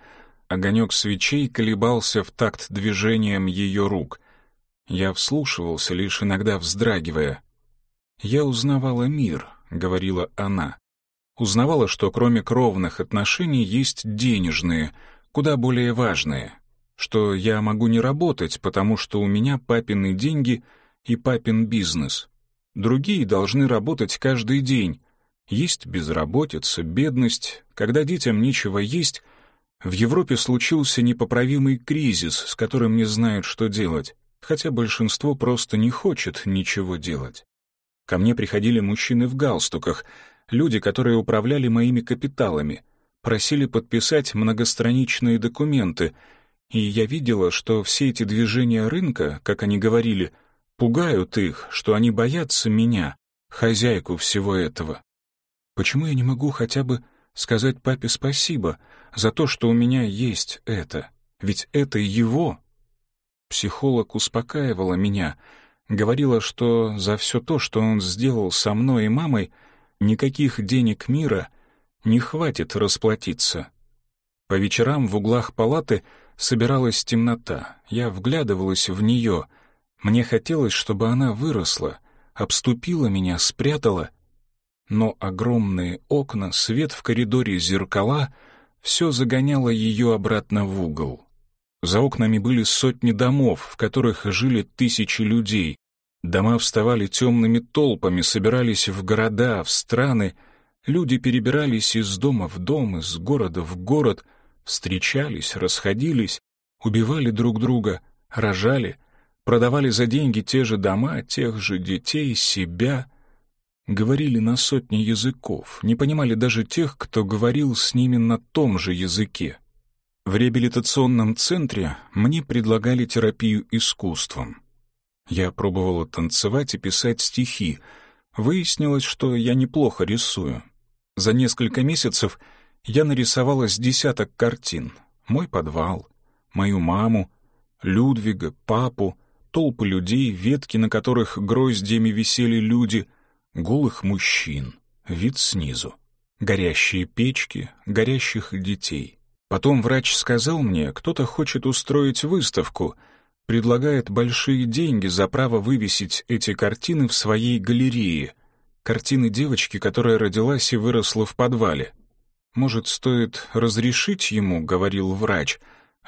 Огонек свечей колебался в такт движением ее рук. Я вслушивался, лишь иногда вздрагивая. Я узнавала мир, — говорила она. Узнавала, что кроме кровных отношений есть денежные, куда более важные, что я могу не работать, потому что у меня папины деньги и папин бизнес. Другие должны работать каждый день. Есть безработица, бедность, когда детям нечего есть. В Европе случился непоправимый кризис, с которым не знают, что делать, хотя большинство просто не хочет ничего делать. Ко мне приходили мужчины в галстуках, люди, которые управляли моими капиталами, просили подписать многостраничные документы, и я видела, что все эти движения рынка, как они говорили, пугают их, что они боятся меня, хозяйку всего этого. Почему я не могу хотя бы сказать папе спасибо за то, что у меня есть это? Ведь это его. Психолог успокаивала меня — Говорила, что за все то, что он сделал со мной и мамой, никаких денег мира не хватит расплатиться. По вечерам в углах палаты собиралась темнота. Я вглядывалась в нее. Мне хотелось, чтобы она выросла, обступила меня, спрятала. Но огромные окна, свет в коридоре, зеркала — все загоняло ее обратно в угол. За окнами были сотни домов, в которых жили тысячи людей, Дома вставали темными толпами, собирались в города, в страны. Люди перебирались из дома в дом, из города в город, встречались, расходились, убивали друг друга, рожали, продавали за деньги те же дома, тех же детей, себя. Говорили на сотни языков, не понимали даже тех, кто говорил с ними на том же языке. В реабилитационном центре мне предлагали терапию искусством. Я пробовала танцевать и писать стихи. Выяснилось, что я неплохо рисую. За несколько месяцев я нарисовала с десяток картин. Мой подвал, мою маму, Людвига, папу, толпы людей, ветки, на которых гроздьями висели люди, голых мужчин, вид снизу, горящие печки, горящих детей. Потом врач сказал мне, кто-то хочет устроить выставку — предлагает большие деньги за право вывесить эти картины в своей галерее. Картины девочки, которая родилась и выросла в подвале. «Может, стоит разрешить ему?» — говорил врач.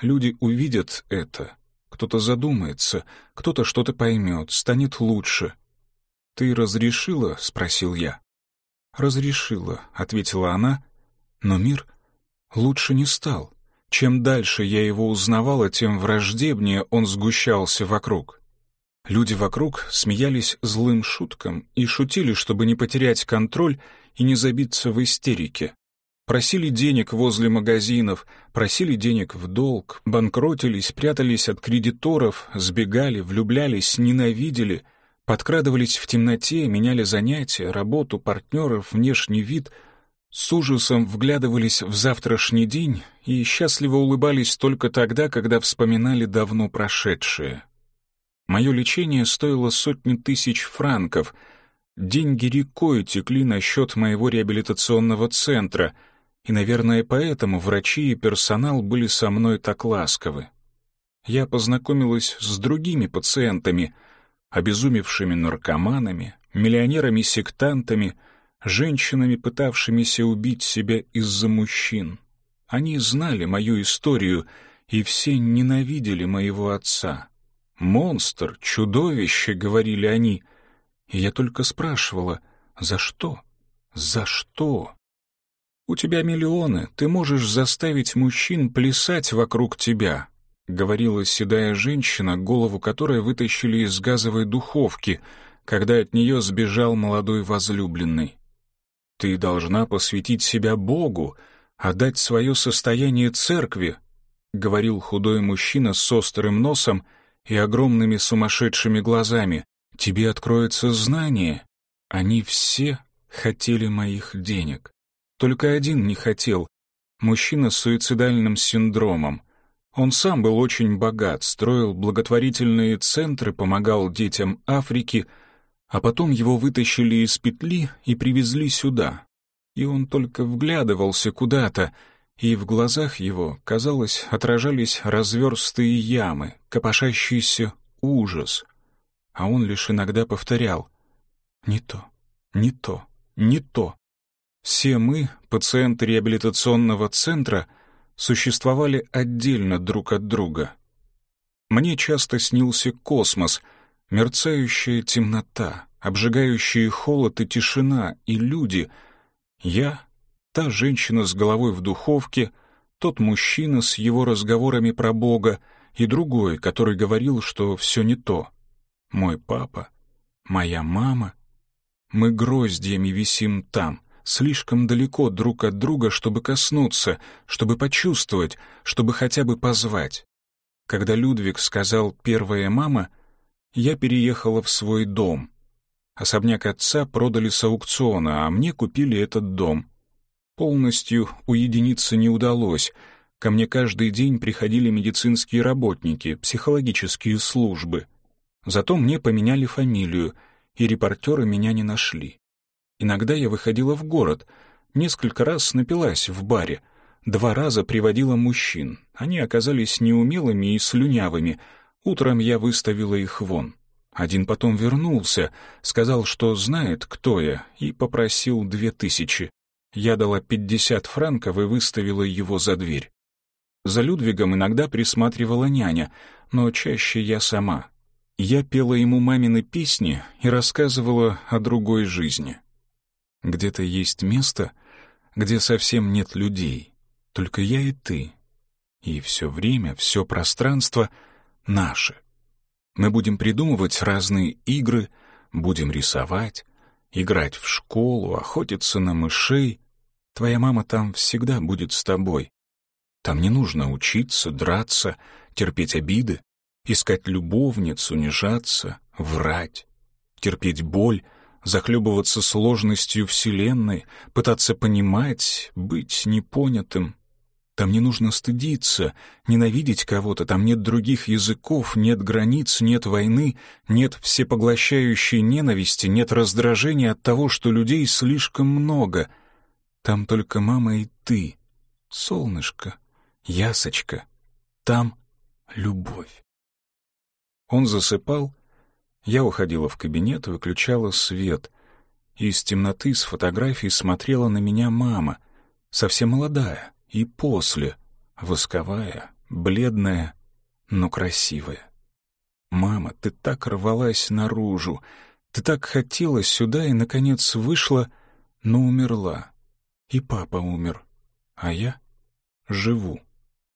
«Люди увидят это. Кто-то задумается, кто-то что-то поймет, станет лучше». «Ты разрешила?» — спросил я. «Разрешила», — ответила она, — «но мир лучше не стал. Чем дальше я его узнавала, тем враждебнее он сгущался вокруг. Люди вокруг смеялись злым шуткам и шутили, чтобы не потерять контроль и не забиться в истерике. Просили денег возле магазинов, просили денег в долг, банкротились, прятались от кредиторов, сбегали, влюблялись, ненавидели, подкрадывались в темноте, меняли занятия, работу, партнеров, внешний вид — с ужасом вглядывались в завтрашний день и счастливо улыбались только тогда, когда вспоминали давно прошедшее. Мое лечение стоило сотни тысяч франков. Деньги рекой текли на счет моего реабилитационного центра, и, наверное, поэтому врачи и персонал были со мной так ласковы. Я познакомилась с другими пациентами, обезумевшими наркоманами, миллионерами-сектантами — женщинами, пытавшимися убить себя из-за мужчин. Они знали мою историю, и все ненавидели моего отца. «Монстр, чудовище», — говорили они. И я только спрашивала, «За что? За что?» «У тебя миллионы, ты можешь заставить мужчин плясать вокруг тебя», — говорила седая женщина, голову которой вытащили из газовой духовки, когда от нее сбежал молодой возлюбленный. Ты должна посвятить себя Богу, отдать свое состояние церкви, — говорил худой мужчина с острым носом и огромными сумасшедшими глазами. Тебе откроется знание. Они все хотели моих денег. Только один не хотел — мужчина с суицидальным синдромом. Он сам был очень богат, строил благотворительные центры, помогал детям Африки — а потом его вытащили из петли и привезли сюда. И он только вглядывался куда-то, и в глазах его, казалось, отражались разверстые ямы, копошащийся ужас. А он лишь иногда повторял «Не то, не то, не то». Все мы, пациенты реабилитационного центра, существовали отдельно друг от друга. Мне часто снился космос — мерцающая темнота, обжигающие холод и тишина, и люди. Я, та женщина с головой в духовке, тот мужчина с его разговорами про Бога и другой, который говорил, что все не то. Мой папа, моя мама. Мы гроздьями висим там, слишком далеко друг от друга, чтобы коснуться, чтобы почувствовать, чтобы хотя бы позвать. Когда Людвиг сказал «первая мама», я переехала в свой дом. Особняк отца продали с аукциона, а мне купили этот дом. Полностью уединиться не удалось. Ко мне каждый день приходили медицинские работники, психологические службы. Зато мне поменяли фамилию, и репортеры меня не нашли. Иногда я выходила в город, несколько раз напилась в баре, два раза приводила мужчин. Они оказались неумелыми и слюнявыми — Утром я выставила их вон. Один потом вернулся, сказал, что знает, кто я, и попросил две тысячи. Я дала пятьдесят франков и выставила его за дверь. За Людвигом иногда присматривала няня, но чаще я сама. Я пела ему мамины песни и рассказывала о другой жизни. Где-то есть место, где совсем нет людей, только я и ты. И все время, все пространство наше. Мы будем придумывать разные игры, будем рисовать, играть в школу, охотиться на мышей. Твоя мама там всегда будет с тобой. Там не нужно учиться, драться, терпеть обиды, искать любовниц, унижаться, врать, терпеть боль, захлебываться сложностью Вселенной, пытаться понимать, быть непонятым. Там не нужно стыдиться, ненавидеть кого-то, там нет других языков, нет границ, нет войны, нет всепоглощающей ненависти, нет раздражения от того, что людей слишком много. Там только мама и ты, солнышко, ясочка, там любовь. Он засыпал, я уходила в кабинет, выключала свет. И из темноты с фотографией смотрела на меня мама, совсем молодая, и после, восковая, бледная, но красивая. «Мама, ты так рвалась наружу, ты так хотела сюда и, наконец, вышла, но умерла. И папа умер, а я живу.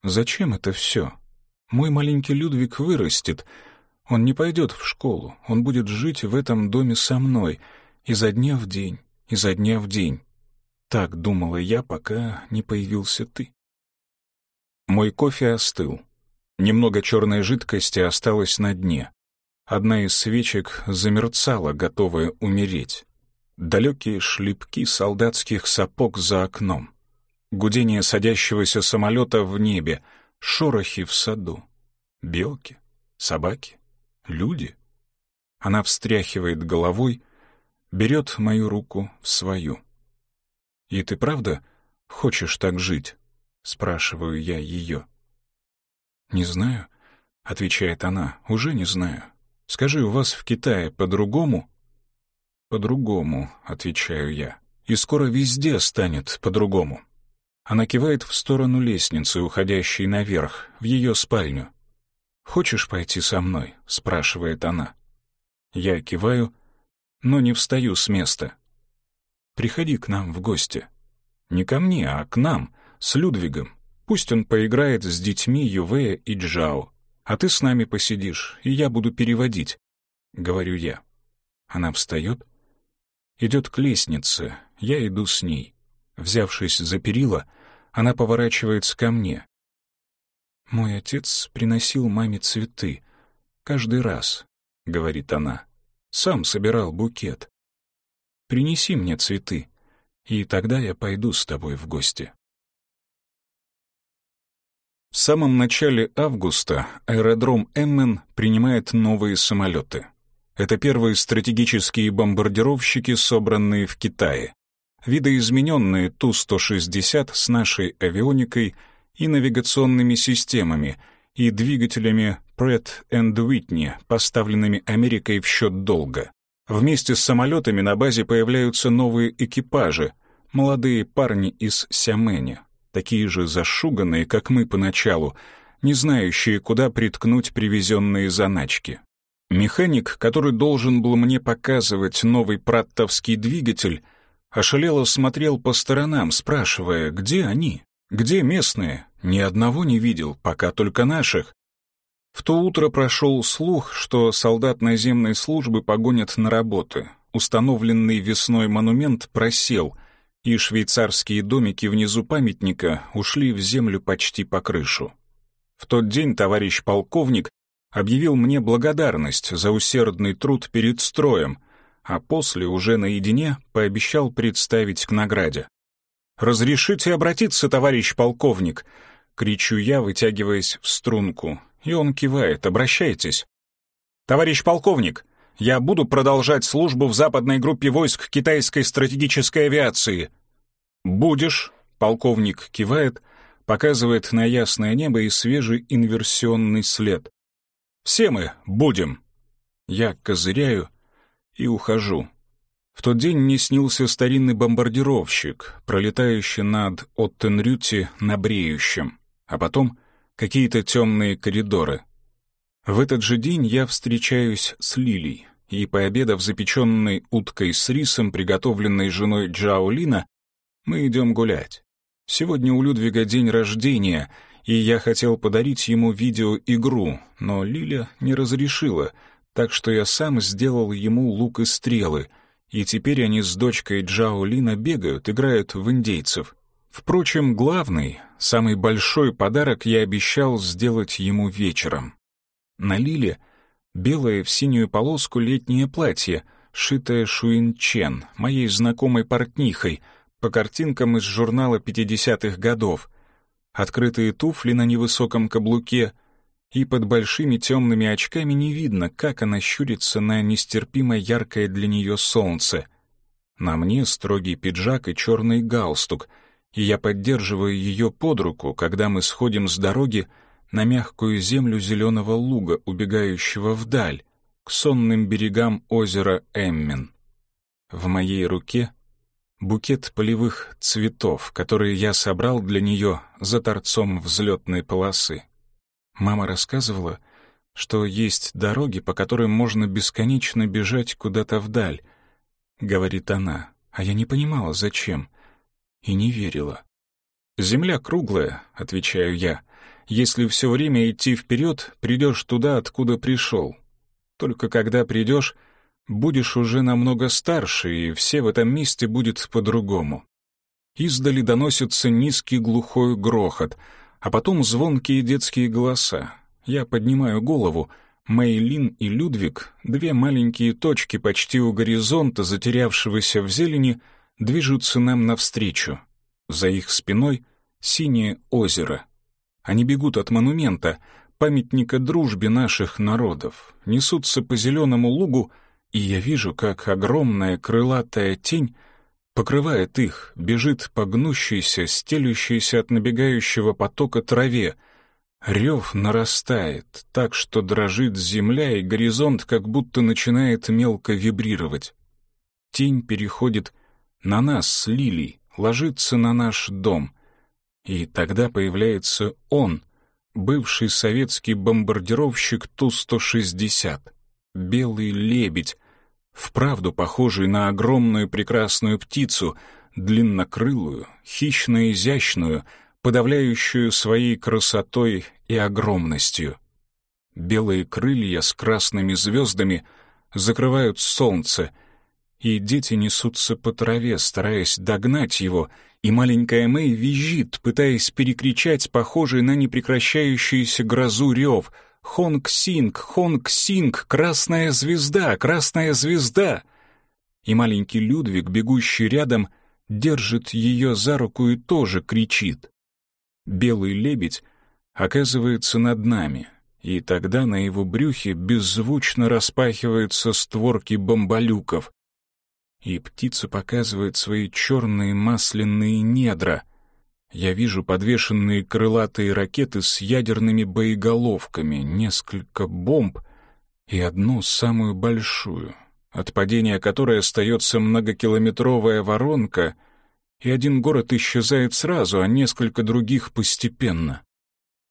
Зачем это все? Мой маленький Людвиг вырастет, он не пойдет в школу, он будет жить в этом доме со мной, изо дня в день, изо дня в день. Так думала я, пока не появился ты. Мой кофе остыл. Немного черной жидкости осталось на дне. Одна из свечек замерцала, готовая умереть. Далекие шлепки солдатских сапог за окном. Гудение садящегося самолета в небе, шорохи в саду. Белки, собаки, люди. Она встряхивает головой, берет мою руку в свою. «И ты правда хочешь так жить?» — спрашиваю я ее. «Не знаю», — отвечает она, — «уже не знаю. Скажи, у вас в Китае по-другому?» «По-другому», — отвечаю я, — «и скоро везде станет по-другому». Она кивает в сторону лестницы, уходящей наверх, в ее спальню. «Хочешь пойти со мной?» — спрашивает она. Я киваю, но не встаю с места. «Приходи к нам в гости». Не ко мне, а к нам, с Людвигом. Пусть он поиграет с детьми Ювея и Джао. А ты с нами посидишь, и я буду переводить», — говорю я. Она встает, идет к лестнице, я иду с ней. Взявшись за перила, она поворачивается ко мне. «Мой отец приносил маме цветы. Каждый раз», — говорит она. «Сам собирал букет. Принеси мне цветы, и тогда я пойду с тобой в гости». В самом начале августа аэродром Эммен принимает новые самолеты. Это первые стратегические бомбардировщики, собранные в Китае. Видоизмененные Ту-160 с нашей авионикой — и навигационными системами, и двигателями Pratt Whitney, поставленными Америкой в счет долга. Вместе с самолетами на базе появляются новые экипажи, молодые парни из Сямэня, такие же зашуганные, как мы поначалу, не знающие, куда приткнуть привезенные заначки. Механик, который должен был мне показывать новый праттовский двигатель, ошалело смотрел по сторонам, спрашивая, где они. Где местные? Ни одного не видел, пока только наших. В то утро прошел слух, что солдат наземной службы погонят на работы. Установленный весной монумент просел, и швейцарские домики внизу памятника ушли в землю почти по крышу. В тот день товарищ полковник объявил мне благодарность за усердный труд перед строем, а после уже наедине пообещал представить к награде. «Разрешите обратиться, товарищ полковник?» — кричу я, вытягиваясь в струнку. И он кивает. «Обращайтесь». «Товарищ полковник, я буду продолжать службу в западной группе войск китайской стратегической авиации». «Будешь», — полковник кивает, показывает на ясное небо и свежий инверсионный след. «Все мы будем». Я козыряю и ухожу. В тот день мне снился старинный бомбардировщик, пролетающий над Оттенрюти на бреющем, а потом какие-то темные коридоры. В этот же день я встречаюсь с Лилей, и, пообедав запеченной уткой с рисом, приготовленной женой Джаолина, мы идем гулять. Сегодня у Людвига день рождения, и я хотел подарить ему видеоигру, но Лиля не разрешила, так что я сам сделал ему лук и стрелы, и теперь они с дочкой Джао Лина бегают, играют в индейцев. Впрочем, главный, самый большой подарок я обещал сделать ему вечером. На Лиле белое в синюю полоску летнее платье, шитое Шуин-Чен, моей знакомой портнихой, по картинкам из журнала 50-х годов, открытые туфли на невысоком каблуке, и под большими темными очками не видно, как она щурится на нестерпимо яркое для нее солнце. На мне строгий пиджак и черный галстук, и я поддерживаю ее под руку, когда мы сходим с дороги на мягкую землю зеленого луга, убегающего вдаль, к сонным берегам озера Эммин. В моей руке букет полевых цветов, которые я собрал для нее за торцом взлетной полосы. Мама рассказывала, что есть дороги, по которым можно бесконечно бежать куда-то вдаль, говорит она, а я не понимала, зачем, и не верила. «Земля круглая», — отвечаю я, если все время идти вперед, придешь туда, откуда пришел. Только когда придешь, будешь уже намного старше, и все в этом месте будет по-другому. Издали доносится низкий глухой грохот, а потом звонкие детские голоса. Я поднимаю голову. Мейлин и Людвиг, две маленькие точки почти у горизонта, затерявшегося в зелени, движутся нам навстречу. За их спиной — синее озеро — они бегут от монумента, памятника дружбе наших народов, несутся по зеленому лугу, и я вижу, как огромная крылатая тень покрывает их, бежит по гнущейся, стелющейся от набегающего потока траве. Рев нарастает, так что дрожит земля, и горизонт как будто начинает мелко вибрировать. Тень переходит на нас с Лилией, ложится на наш дом. И тогда появляется он, бывший советский бомбардировщик Ту-160, белый лебедь, вправду похожий на огромную прекрасную птицу, длиннокрылую, хищно-изящную, подавляющую своей красотой и огромностью. Белые крылья с красными звездами закрывают солнце, и дети несутся по траве, стараясь догнать его — и маленькая Мэй визжит, пытаясь перекричать похожий на непрекращающуюся грозу рев «Хонг-Синг! Хонг-Синг! Красная звезда! Красная звезда!» И маленький Людвиг, бегущий рядом, держит ее за руку и тоже кричит. Белый лебедь оказывается над нами, и тогда на его брюхе беззвучно распахиваются створки бомболюков, и птица показывает свои черные масляные недра. Я вижу подвешенные крылатые ракеты с ядерными боеголовками, несколько бомб и одну самую большую, от падения которой остается многокилометровая воронка, и один город исчезает сразу, а несколько других постепенно.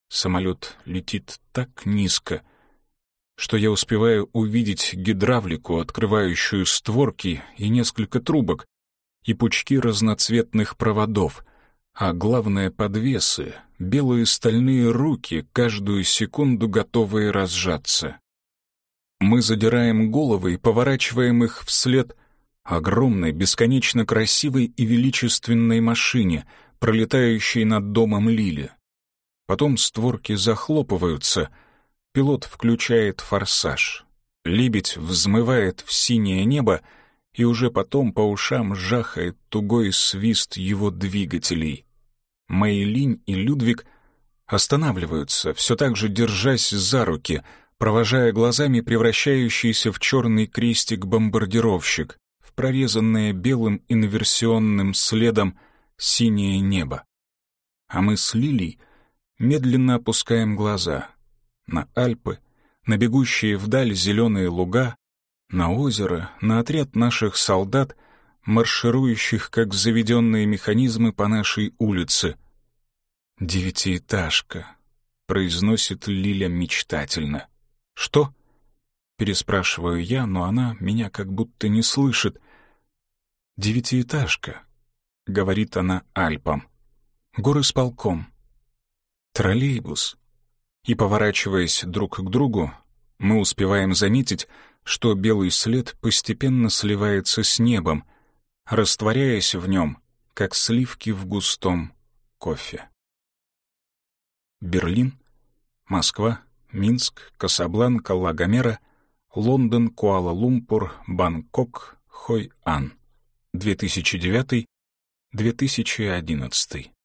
Самолет летит так низко — что я успеваю увидеть гидравлику, открывающую створки и несколько трубок, и пучки разноцветных проводов, а главное — подвесы, белые стальные руки, каждую секунду готовые разжаться. Мы задираем головы и поворачиваем их вслед огромной, бесконечно красивой и величественной машине, пролетающей над домом Лили. Потом створки захлопываются — Пилот включает форсаж. Лебедь взмывает в синее небо, и уже потом по ушам жахает тугой свист его двигателей. Мэйлинь и Людвиг останавливаются, все так же держась за руки, провожая глазами превращающийся в черный крестик бомбардировщик, в прорезанное белым инверсионным следом синее небо. А мы с Лилей медленно опускаем глаза — на Альпы, на бегущие вдаль зеленые луга, на озеро, на отряд наших солдат, марширующих, как заведенные механизмы по нашей улице. «Девятиэтажка», — произносит Лиля мечтательно. «Что?» — переспрашиваю я, но она меня как будто не слышит. «Девятиэтажка», — говорит она Альпам. «Горы с полком. Троллейбус». И, поворачиваясь друг к другу, мы успеваем заметить, что белый след постепенно сливается с небом, растворяясь в нем, как сливки в густом кофе. Берлин, Москва, Минск, Касабланка, Лагомера, Лондон, Куала-Лумпур, Бангкок, Хой-Ан. 2009-2011